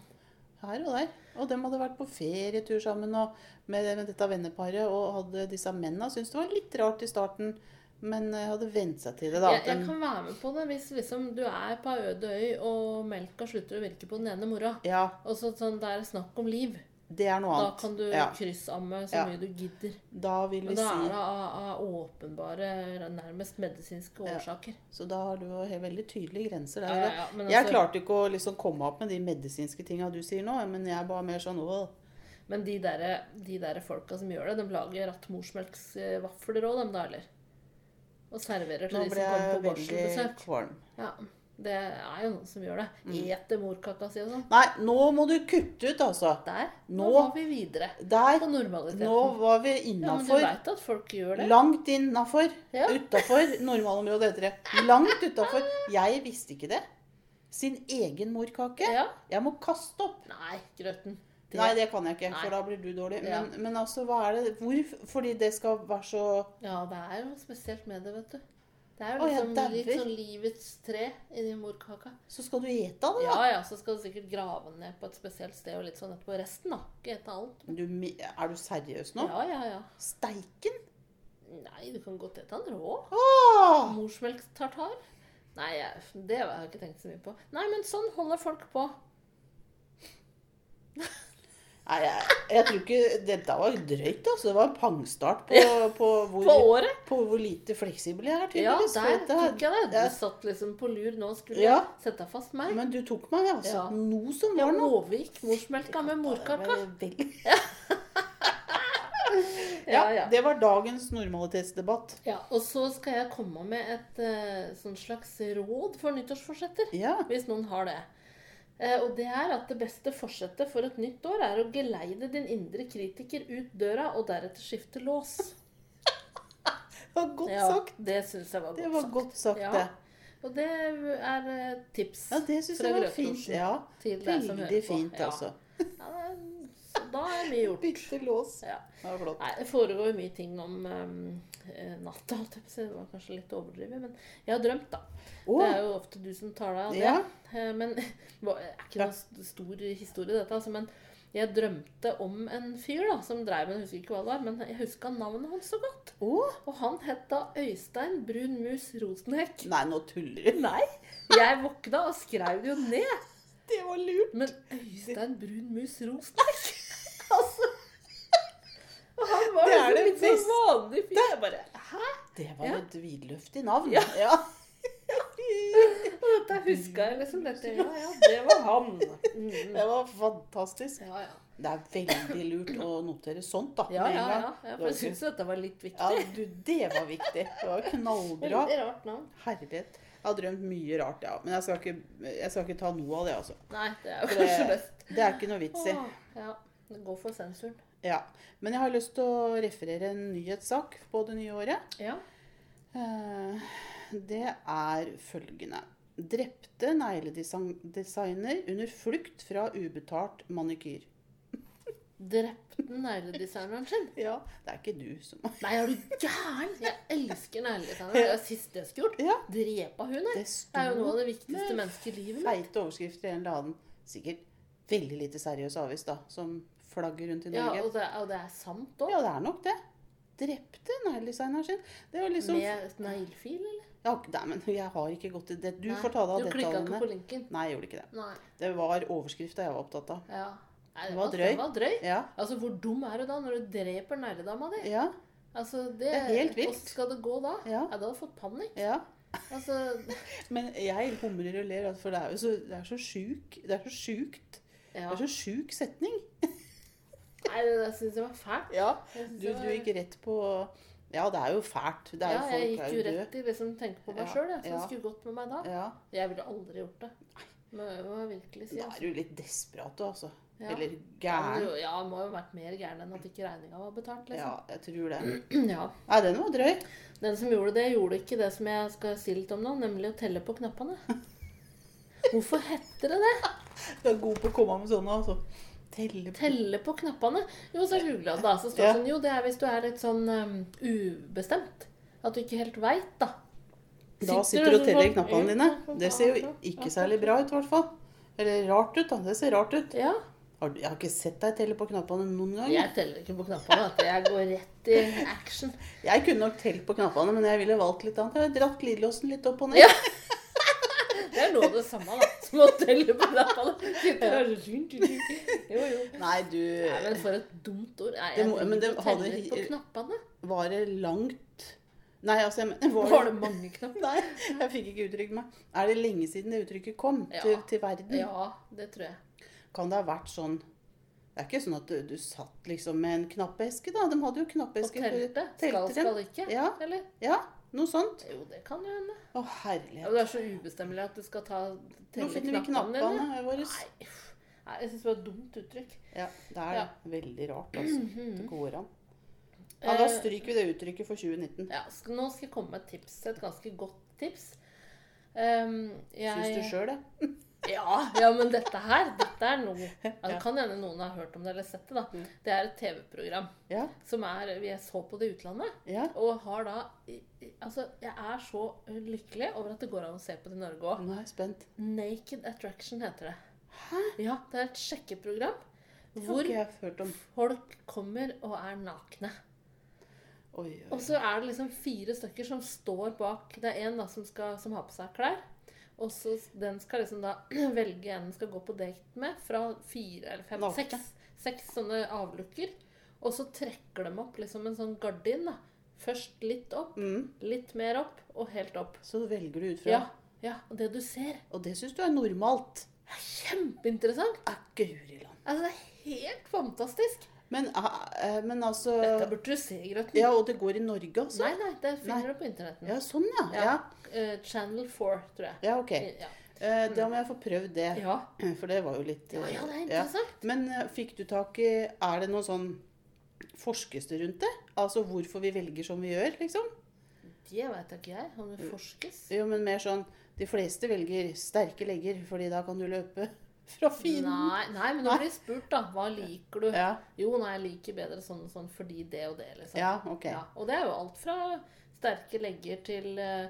Her og der. Og dem hadde vært på ferietur sammen og med, med dette venneparet, og hadde disse mennene syntes det var litt rart i starten, men eh, hadde vent seg til det, da. Jeg, jeg kan være med på det hvis liksom du er på ei øde øy, og melka slutter å virke på den ene mora. Ja, Og så sånn, det er snakk om liv. Det er noe annet. Da kan du ja. kryssamme så Ja. mye du gidder. Da vil vi Men da er det av, av åpenbare, nærmest medisinske Ja. årsaker. Så da har du veldig tydelige grenser der. ja, ja, men Jeg altså- klarte ikke å liksom komme opp med de medisinske tinga du sier nå, men jeg er bare mer sånn åh. Men de der, de der folka som gjør det, de lager rattmorsmelksvafler òg, dem da, eller? Og serverer til Nå de ble som kommer jeg på veldig barselbesøk. kvalm. Ja. Det er jo noen som gjør det. Mm. Eter morkaka si og sånn. Nei, nå må du kutte ut, altså. Der. Nå Nå- var vi videre Der. på normaliteten. Nå var vi ja, men du innafor. veit at folk gjør det? Langt innafor. Ja. Utafor normalområdet heter det. Langt utafor. Jeg visste ikke det. Sin egen morkake. Ja. Jeg må kaste opp. Nei, grøten. Det- Nei, det kan jeg ikke, Nei. for da blir du dårlig. Ja. Men, men altså, hva er det Hvor? Fordi det skal være så Ja, det er jo spesielt med det, vet du. Det er jo Å, liksom litt sånn livets tre inni morkaka. Så skal du ete av det, da? Ja ja, så skal du sikkert grave den ned på et spesielt sted og litt sånn etterpå. Resten, da. Ikke ete alt. Du, er du seriøs nå? Ja ja ja. Steiken? Nei, du kan godt ete den rå. Åh! Morsmelktartar? Nei, det har jeg ikke tenkt så mye på. Nei, men sånn holder folk på. Nei, jeg, jeg tror ikke Dette var drøyt, altså. Det var en pangstart på, på, hvor, På året? på hvor lite fleksibel jeg er, tydeligvis. Ja, der tok jeg det. Du Du satt liksom på lur. Nå skulle Ja. jeg sette fast meg. Men du tok meg, altså. Ja. Noe som var noe. overgikk morsmelka med morkaka. Ja, Ja, ja. det var dagens normalitetsdebatt. Ja, og så skal jeg komme med et sånn slags råd for nyttårsforsetter. Ja. Hvis noen har det. Eh, og det er at det beste forsettet for et nytt år er å geleide din indre kritiker ut døra, og deretter skifte lås. Det var godt Ja, sagt. det syns jeg var godt Det var sagt. godt sagt, Ja. det. Og det er eh, tips Ja, det syns jeg var fint. Ja, Veldig fint, altså. Ja, det er- da er mye gjort. Bitte lås. Ja. Det flott. Nei, det foregår mye ting om um, natta. å si. Det var kanskje litt overdrevet, men jeg har drømt, da. Oh. Det er jo ofte du som tar deg av det. Ja. Eh, Men det er ikke noen stor historie, dette. Altså, men jeg drømte om en fyr da, som dreiv med Jeg husker ikke hva det var, men jeg huska navnet hans så godt. Oh. Og han het da Øystein Brun Mus Rosenhekk. Nei, nå tuller du. Nei! Jeg våkna og skrev det jo ned. Det var lurt. Men Øystein Brun Mus Rosenhekk altså. Og han var Det er liksom det litt sånn vanlig fyr. Jeg bare Hæ? Det var et vidløftig navn. Ja. ja. Og dette huska jeg liksom. Dette, ja, ja, det var han. Mm. Det var fantastisk. Ja, ja. Det er veldig lurt å notere sånt, da. Ja, ja, ja. ja for jeg syns dette var litt viktig. Ja, du, det var viktig. Det var knallbra. Veldig rart navn. Herlighet. Jeg har drømt mye rart, ja. Men jeg skal ikke, jeg skal ikke ta noe av det, altså. Nei, det er jo kanskje best. det er ikke noe vits i. Ja. Det går for sensuren. Ja. Men jeg har lyst til å referere en nyhetssak på det nye året. Ja. Eh, Det er følgende. Drepte negledesigner under flukt fra ubetalt manikyr. Drepte negledesigneren sin. Ja, det er ikke du som Nei, er du gæren? Jeg elsker negledesigneren. Det er det siste jeg skulle gjort. Ja, Drepa hun, her. det Det er jo noe av det viktigste mennesket i livet. mitt. feite overskrifter i en eller annen Sikkert veldig lite seriøs avis, da, som flagger rundt i Ja, Norge. og det, og det er sant òg. Ja, det er nok det. Drepte negledesigneren sin. Det var liksom Med neglefil, eller? ja, Nei, men jeg har ikke gått til det. Du Nei, får ta deg av Du klikka ikke på linken? Nei, jeg gjorde ikke det. Nei. Det var overskrifta jeg var opptatt av. Ja. Nei, Det var. Det var drøy. Ja. Altså, hvor dum er du da når du dreper negledama di? Ja. Altså, det, Det er helt vilt. Hvordan skal det gå da? Ja. Jeg hadde fått panikk. ja. Altså, Men jeg humrer og ler, for det er jo så, det er så sjukt. Det er så sjukt. Det er så sjuk setning. Nei, det syns jeg var fælt. Ja. Du, du gikk rett på Ja, det er jo fælt. Det er ja, jo, jeg gikk jo rett i det som tenker på meg Ja, sjøl. Så ja. skulle gått med meg da. Ja. Jeg ville aldri gjort det. Må jeg virkelig si. Da Altså. er du litt desperat, du, altså. Ja. Eller Ja, gæren. du- Ja, må jo ha vært mer gæren enn at ikke regninga var betalt, Ja, liksom. jeg tror det. Ja. Nei, den var drøy. Den som gjorde det, gjorde ikke det som jeg skal si litt om nå, nemlig å telle på knappene. Hvorfor heter det det? Du er god på å komme med sånne, altså. Telle på Telle på knappene? Jo, så googla det. da, Så står det Ja. sånn Jo, det er hvis du er litt sånn um, ubestemt. At du ikke helt veit, da. Da Sitter sitter du og teller sånn- knappene dine. Det ser jo ikke særlig bra ut, i hvert fall. Eller rart ut, da. Det ser rart ut. Ja. Jeg har ikke sett deg telle på knappene noen gang. Jeg teller ikke på knappene. Jeg går rett i action. Jeg kunne nok telt på knappene, men jeg ville valgt litt annet. Jeg har dratt glidelåsen litt opp og ned. Ja. Det er noe av det samme, da. Som å telle på knappene. Jo, jo. Nei, du Nei, men for et dumt ord. Nei, Det må- men det hadde- på knappene. Var det langt Nei, altså, jeg var Var det mange knapper? Nei, jeg fikk ikke uttrykt meg. Er det lenge siden det uttrykket kom Ja. til, til verden? Ja, det tror jeg. Kan det ha vært sånn Det er ikke sånn at du, du satt liksom med en knappeske, da. De hadde jo knappeske. Og telte. Skal, skal ikke. Ja. Eller? Ja. Noe sånt. Jo, det kan jo hende. Å, herlighet. Og det er så ubestemmelig at du skal ta telle knappene knappene våre. Nei. Nei, jeg syns det var et dumt uttrykk. Ja, det er Ja. Veldig rart, altså. Det går an. Ja, da Eh, stryker vi det uttrykket for 2019. Ja, nå skal jeg komme med et tips. Et ganske godt tips. Um, jeg, Syns du sjøl det? Ja, ja, men dette her, dette er noe altså, Ja. Kan hende noen har hørt om det eller sett det. da. Mm. Det er et TV-program Ja. som er Vi så på det i utlandet. ja. Og har da Altså, jeg er så lykkelig over at det går an å se på det i Norge òg. Naked Attraction heter det. Hæ? Ja, Det er et sjekkeprogram hvor folk kommer og er nakne. Oi, oi. Og så er det liksom fire stykker som står bak. Det er en da som, skal, som har på seg klær. Og så den skal liksom da velge en den skal gå på date med fra fire eller fem, seks, seks sånne avlukker. Og så trekker de opp liksom en sånn gardin. da. Først litt opp, Mm. litt mer opp og helt opp. Så velger du ut fra Ja, ja, og det du ser, Og det syns du er normalt? Det er kjempeinteressant. Er Guri land. Altså, det er helt fantastisk. Men, ah, eh, men altså Dette burde du se, Grøten. Ja, og det går i Norge, altså? Nei, nei, det finner Nei. du på internetten. Ja, sånn, ja. Ja. Ja, Eh, Channel 4, tror jeg. ja ok. Ja. Eh, da må jeg få prøvd det. ja. For det var jo litt Ja, ja, det er interessant. interessant. Men eh, fikk du tak i Er det noe sånn Forskes det rundt det? Altså hvorfor vi velger som vi gjør, liksom? Det veit ikke jeg. Om det forskes. Jo, men mer sånn De fleste velger sterke legger, fordi da kan du løpe fra fienden. Nei, nei, men du blir spurt, da. Hva liker du? Ja, Jo, nei, jeg liker bedre sånn og sånn fordi det og det, liksom. ja, ok. Ja, og det er jo alt fra sterke legger til eh,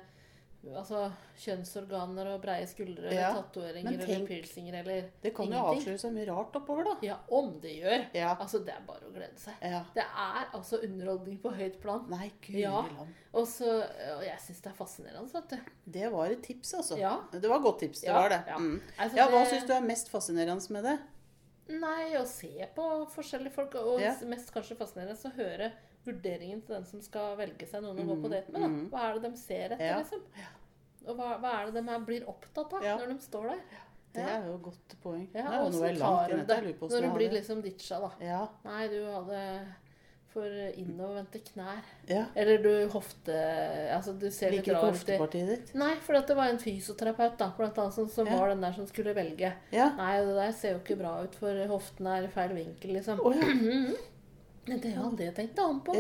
altså, kjønnsorganer og breie skuldre eller Ja, tatoveringer men eller piercinger eller Det kan jo ingenting. avsløre så mye rart oppover, da. Ja, om det gjør. Ja. Altså, det er bare å glede seg. ja. Det er altså underholdning på høyt plan. Nei, gud Ja. Og så Og jeg syns det er fascinerende, vet du. Det var et tips, altså. Ja. Det var et godt tips. Det var det. ja. Mm. Altså, Ja, hva det- syns du er mest fascinerende med det? Nei, å se på forskjellige folk, og mest kanskje fascinerende så høre vurderingen til den som skal velge seg noen å gå Mm, på date med. da. mm. Hva er det de ser etter, Ja. liksom? Og hva, hva er det de blir opptatt av Ja. når de står der? Det er jo et godt poeng. Ja, det er jo noe langt inn etter. når du blir liksom ditcha, da. Ja. Nei, du hadde for innovervendte knær. ja. Eller du hofte... Altså, du ser Liker ikke rar ut i hoftepartiet ditt? Nei, for det var en fysioterapeut da, blant annet, som, som Ja. var den der som skulle velge. Ja. Nei, det der ser jo ikke bra ut, for hoften er i feil vinkel, liksom. Oh, det hadde jeg tenkt an på.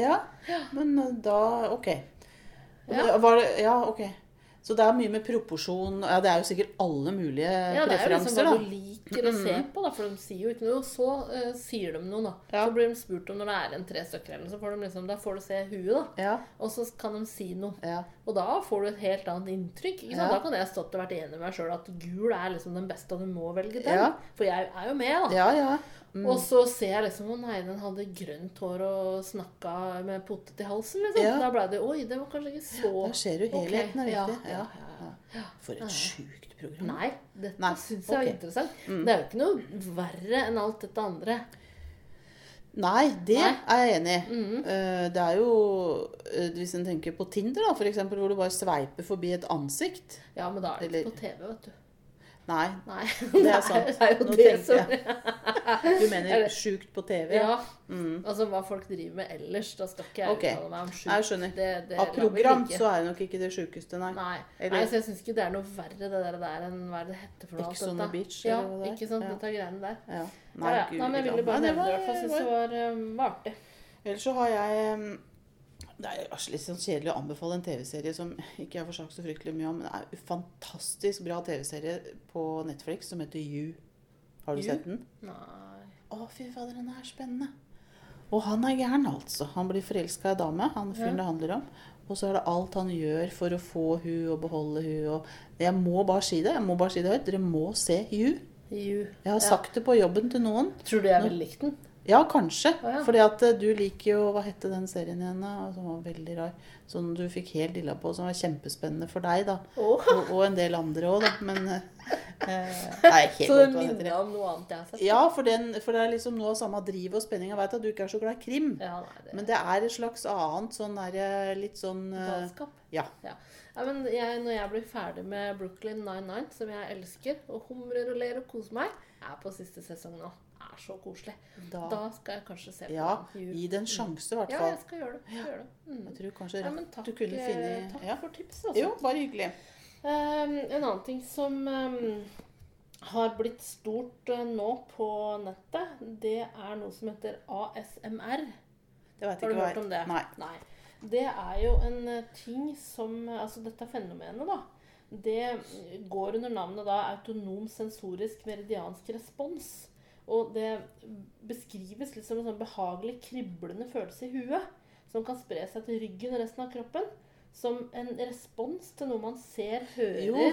ja. Men uh, da OK. Ja. det- Var det, ja, OK. Så det er mye med proporsjon Ja, det er jo sikkert alle mulige Ja, er liksom preferanser, hva da. Liker å se på, da, for de sier jo ikke noe. Og så uh, sier de noe, da. Ja. Så blir de spurt om når det er en tre stykker, eller så får de liksom, da får du se huet, da. Ja. Og så kan de si noe. Ja. Og da får du et helt annet inntrykk. Da kan jeg stått og vært enig med meg sjøl at gul er liksom den beste, og du må velge den. For jeg er jo med, da. Ja, ja. Mm. Og så ser jeg liksom Å nei, den hadde grønt hår og snakka med potet i halsen, liksom. Da ble det Oi, det var kanskje ikke så Da ser du helheten, Ok, ja, viktig. ja, Ja. ja. For et sjukt program. Nei, dette Nei, syns jeg er interessant. Mm. Det er jo ikke noe verre enn alt dette andre. Nei, det Nei. er jeg enig i. Mm. Eh, Det er jo eh, Hvis en tenker på Tinder, da, for eksempel, hvor du bare sveiper forbi et ansikt. Ja, men da er det ikke på TV, vet du. Nei, Nei. Det er sant. Det er jo Nå det tenkte jeg. du mener Eller- sjukt på TV? Ja. Mm. Altså hva folk driver med ellers. Da skal ikke jeg okay. uttale meg om sjukt. Jeg skjønner. Det, det Av program så er det nok ikke det sjukeste, nei. Nei. Eller- Nei, så jeg syns ikke det er noe verre det der, der enn hva er det heter for noe. Ex on the beach, Ja, eller ikke sant. Ja. Dette greiene der. Ja. Nei, ja, ja. Nei, men jeg ville bare nevne det. i hvert fall. jeg Syns det var, var artig. Ellers så har jeg um, Det er litt sånn kjedelig å anbefale en TV-serie som ikke jeg får sagt så fryktelig mye om, men det er en fantastisk bra TV-serie på Netflix som heter You. Har du You? sett den? Nei. Å, fy fader, den er spennende. Og han er gæren, altså. Han blir forelska i ei dame, han fyren Ja. det handler om. Og så er det alt han gjør for å få hun og beholde hun. Og jeg må bare si det. Jeg må bare si det høyt. Dere må se You. You. Jeg har Ja. sagt det på jobben til noen. Tror du jeg ville likt den? Ja, kanskje. Ah, ja. Fordi at eh, du liker jo Hva het den serien igjen? Som var veldig rar. Som du fikk helt dilla på, som var kjempespennende for deg, da. Oh. Og, og en del andre òg, da. Men eh, eh, Nei, helt Så det minner om noe annet jeg har sett? Ja, for, den, for det er liksom noe av samme driv og spenning. Jeg veit at du ikke er så glad i krim. Ja, nei, det Men det er et slags annet sånn derre litt sånn eh, galskap. Ja. Ja, men jeg, når jeg blir ferdig med Brooklyn 99, som jeg elsker, og humrer og ler og koser meg, er på siste sesong nå. Er så koselig. Da, Da skal jeg kanskje se på Ja, den. Gi det en sjanse, i hvert Ja, jeg skal gjøre det. Jeg gjøre det. Mm. Jeg tror kanskje Ja, takk, du kunne finne eh, takk ja. for tipset. Altså. Jo, bare hyggelig. Um, en annen ting som um, har blitt stort uh, nå på nettet, det er noe som heter ASMR. Det vet Har du hørt om det? Nei. Det er jo en uh, ting som Altså dette fenomenet, da. Det går under navnet da autonom sensorisk meridiansk respons. Og det beskrives litt som en sånn behagelig kriblende følelse i huet. Som kan spre seg til ryggen og resten av kroppen. Som en respons til noe man ser, hører Jo.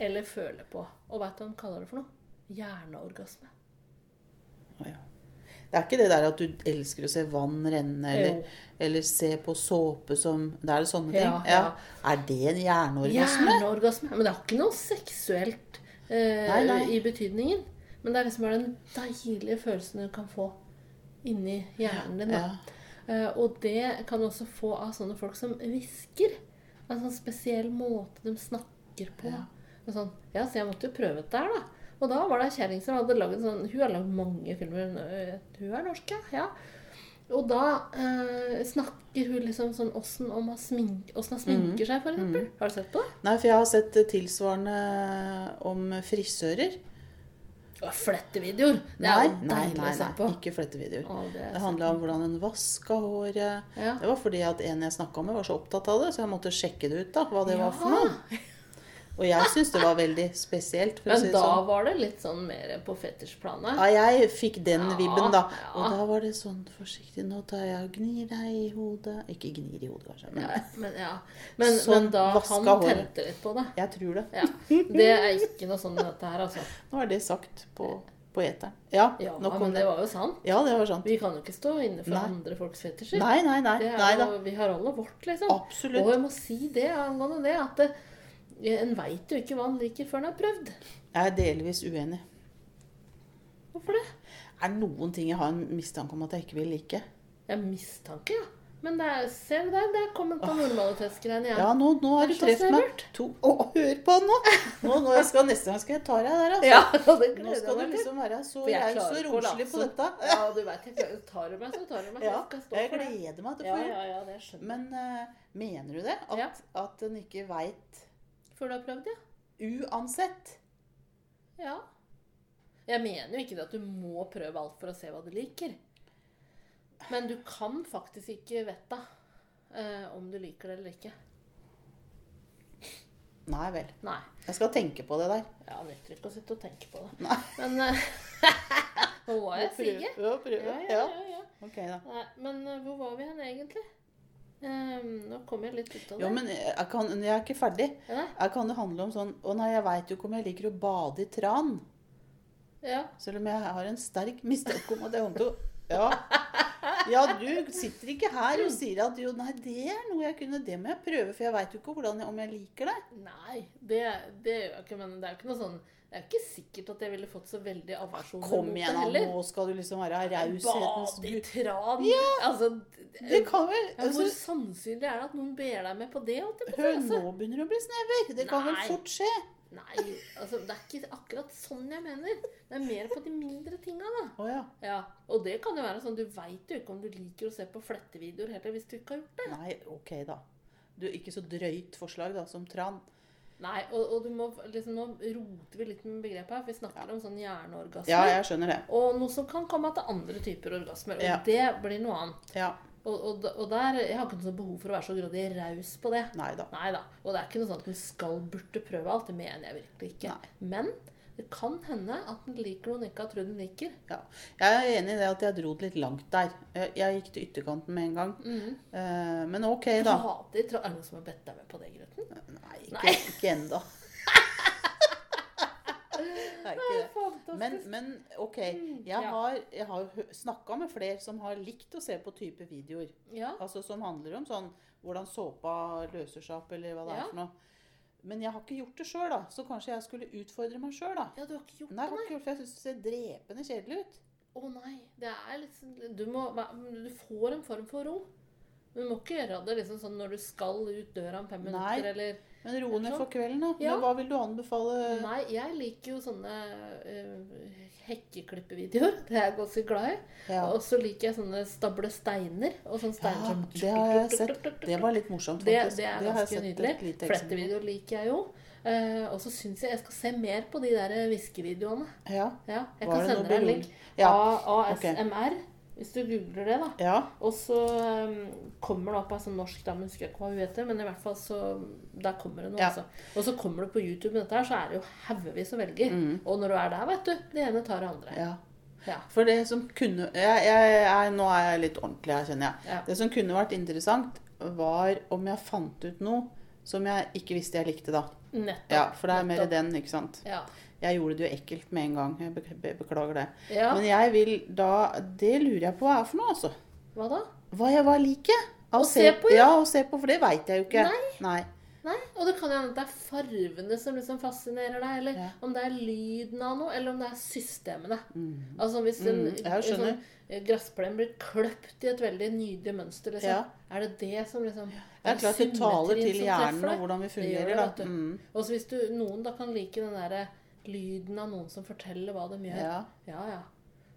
eller føler på. Og veit du hva de kaller det for noe? Hjerneorgasme. Å, ja. Det er ikke det der at du elsker å se vann renne, eller, eller se på såpe som Det er det sånne ting? Ja, ja. Er det en hjerneorgasme? Hjerneorgasme. Men det har ikke noe seksuelt eh, Nei, nei. i betydningen. Men det er liksom bare den deilige følelsen du kan få inni hjernen din. Ja. Uh, og det kan du også få av sånne folk som hvisker. En sånn spesiell måte de snakker på. Ja. Og sånn, ja, så jeg måtte jo prøve dette her, da. Og da var det ei kjerring som hadde laget sånn Hun har lagd mange filmer. øh, Hun er norsk, ja. Og da eh, snakker hun liksom sånn åssen hun smink, sminker seg, for eksempel. Har du sett på det? Nei, for jeg har sett eh, tilsvarende om frisører. Flettevideoer. Det Nei, er nei, nei, nei, på. ikke flettevideoer. Å, det Det handla om hvordan en vaska håret. Ja. Det var fordi at en jeg snakka med, var så opptatt av det, så jeg måtte sjekke det ut, da, hva det var for noe. Og jeg syns det var veldig spesielt. Men si da sånn. var det litt sånn mer på fettersplanet. Ja, jeg fikk den Ja, vibben, da. ja. Og da var det sånn forsiktig Nå tar jeg og gnir deg i hodet Ikke gnir i hodet, kanskje, men Ja, men, ja. men, Sånn men da han håret. tente litt på det. jeg tror det. Ja. Det er ikke noe sånn dette her, altså. Nå er det sagt på, på eteren. Ja, Ja, men det var jo sant. Ja, det var sant. Vi kan jo ikke stå inne for Nei. andre folks fetisjer. Nei, nei, nei. Jo, vi har alle vårt, liksom. Absolutt. Og jeg må si det angående det, at det, en veit jo ikke hva en liker før en har prøvd. Jeg er delvis uenig. Hvorfor det? Er det noen ting jeg har en mistanke om at jeg ikke vil like? Ja, mistanke, ja. Men det er, ser du der, der kom kommet på normalitetsgreiene igjen. Ja, nå, nå har Er du det truffet meg. To Å, hør på han nå! nå, nå jeg skal, neste gang skal jeg ta deg der, altså. Ja, det Nå skal du liksom være så raus og romslig på dette. Ja, du vet ikke. Tar du meg, så tar du meg. Ja, jeg jeg det. gleder meg til å Ja, få ja, ja, det skjønner jeg. Men uh, mener du det? At, Ja. at en ikke veit Før du har prøvd, ja. uansett? Ja. Jeg mener jo ikke at du må prøve alt for å se hva du liker. Men du kan faktisk ikke vite eh, om du liker det eller ikke. Nei vel. Nei. Jeg skal tenke på det der. Ja, nytter ikke å sitte og tenke på det. Nei. Men eh, Hva var jeg Prøve. sier? Ja, prøve. Ja, ja, Ja. ja, ja. Ok, da. Nei, men eh, hvor var vi hen egentlig? Eh, nå kom jeg litt ut av det. Jo, men jeg, kan, jeg er ikke ferdig. Ja. Jeg kan det handle om sånn Å nei, jeg veit jo ikke om jeg liker å bade i tran. Ja. Selv om jeg har en sterk mistanke om at jeg kommer til ja. ja, du sitter ikke her og sier at jo, nei, det er noe jeg kunne Det må jeg prøve, for jeg veit jo ikke hvordan, om jeg liker det. Nei, det, det gjør jeg ikke. Men det er jo ikke noe sånn Det er ikke sikkert at jeg ville fått så veldig aversjon Kom mot igjen, det heller. Nå skal du liksom være raushetens Bade Badetran gud. Altså, Det kan vel ja, hvor altså, sannsynlig er det at noen ber deg med på det? på Hør, altså? nå begynner det å bli snever. Det kan vel fort skje. Nei, altså, det er ikke akkurat sånn jeg mener. Det er mer på de mindre tinga, da. Oh, ja. Ja, Og det kan jo være sånn, du veit jo ikke om du liker å se på flettevideoer heller hvis du ikke har gjort det. Nei, ok, da. Du, ikke så drøyt forslag, da, som tran. Nei, og, og du må liksom, Nå roter vi litt med begrepet her, for vi snakker om sånn hjerneorgasme. Ja, jeg skjønner det. Og noe som kan komme til andre typer orgasmer. Og Ja. det blir noe annet. Ja. Og, og, og der, Jeg har ikke noe sånn behov for å være så grådig raus på det. Neida. Neida. Og det er ikke noe sånn at du skal burde prøve alt. Det mener jeg virkelig ikke. Nei. Men det kan hende at den liker noe den ikke har trodd den liker. Ja. Jeg er enig i det at jeg dro det litt langt der. Jeg, jeg gikk til ytterkanten med en gang. Mm. Uh, men ok, da. I Er det noen som har bedt deg med på det, Grøten? Nei, ikke, Nei. ikke. Fantastisk. Men, men ok, Mm, jeg har, jeg har snakka med flere som har likt å se på type videoer. Ja. Altså Som handler om sånn hvordan såpa løser seg opp, eller hva det Ja. er for noe. Men jeg har ikke gjort det sjøl, da. Så kanskje jeg skulle utfordre meg sjøl, da. ja, du har ikke gjort Nei, det, nei? gjort for jeg syns det ser drepende kjedelig ut. Å nei. Det er liksom du, må, du får en form for ro. Du må ikke gjøre det liksom sånn når du skal ut døra om fem minutter, Nei. eller Men ro ned for kvelden, da. Ja. Hva vil du anbefale? Nei, jeg liker jo sånne uh, hekkeklippevideoer. Det er jeg ganske glad i. Ja. Og så liker jeg sånne stable steiner. Og sånne steiner Ja, som det har jeg sett. Det var litt morsomt, Det, faktisk. det er ganske nydelig. Flettevideoer liker jeg jo. Uh, og så syns jeg jeg skal se mer på de der hviskevideoene. Ja. Ja, jeg Var kan sende deg en link. Ja, ASMR, hvis du googler det, da. ja. Og så um, kommer det opp altså norsk, norsk dame, husker jeg ikke hva hun heter, men i hvert fall så Der kommer det noe, Ja. altså. Og så kommer det på YouTube med dette her, så er det jo haugevis å velge. Og når du er der, vet du, det ene tar det andre. Mm. ja. Ja. For det som kunne jeg, jeg, jeg, Nå er jeg litt ordentlig her, kjenner jeg. Det som kunne vært interessant, var om jeg fant ut noe som jeg ikke visste jeg likte, da. Nettopp. Ja, For det er mer den, ikke sant. Ja. Jeg gjorde det jo ekkelt med en gang. Jeg be- be- beklager det. ja. Men jeg vil da Det lurer jeg på hva er for noe, altså. Hva da? Hva jeg var liker. Av Å se på, ja. ja. å se på, for det veit jeg jo ikke. Nei. Nei. Nei, og det kan jo hende at det er farvene som liksom fascinerer deg, eller Ja. om det er lyden av noe, eller om det er systemene. Mm. Altså hvis en, Mm, sånn gressplen blir kløpt i et veldig nydelig mønster, liksom. Ja. Er det det som liksom Det er klart det taler til hjernen og hvordan vi fungerer, det, da. Mm. Og hvis du, noen da kan like den derre lyden av noen som forteller hva de gjør. Ja. Ja, ja.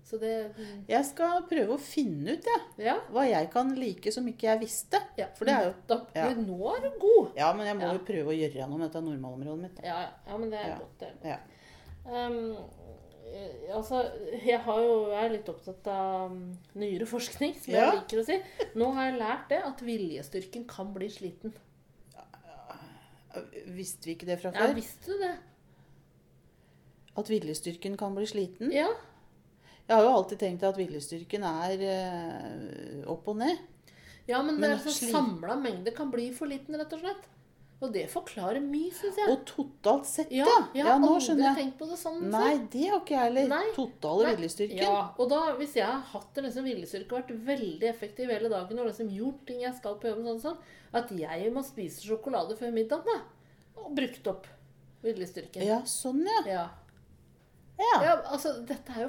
Så det mm, Jeg skal prøve å finne ut, ja, Ja. Hva jeg kan like som ikke jeg visste. ja. For det er jo Nettopp. ja. Nå er du god. Ja, men jeg må jo prøve å gjøre noe med dette normalområdet mitt. Ja, men det er godt, det. Ja. Um, altså, jeg har jo, jeg er litt opptatt av um, nyere forskning, som jeg liker å si. Nå har jeg lært det at viljestyrken kan bli sliten. Visste vi ikke det fra før? Ja, visste du det? At viljestyrken kan bli sliten? Ja. Jeg har jo alltid tenkt at viljestyrken er eh, opp og ned. ja men, Men det er sånn samla mengde kan bli for liten, rett og slett. Og det forklarer mye, syns jeg. Og totalt sett, ja, ja. jeg Ja, har nå aldri jeg. tenkt på det sånn Nei, det har ikke jeg heller. Totale viljestyrken. Ja, og da, hvis jeg har hatt en liksom viljestyrke og vært veldig effektiv hele dagen og liksom gjort ting jeg skal på jobben, sånn, sånn, at jeg må spise sjokolade før middagen, da, og brukt opp viljestyrken. Ja, sånn, ja. Ja. Ja. ja, altså, dette er jo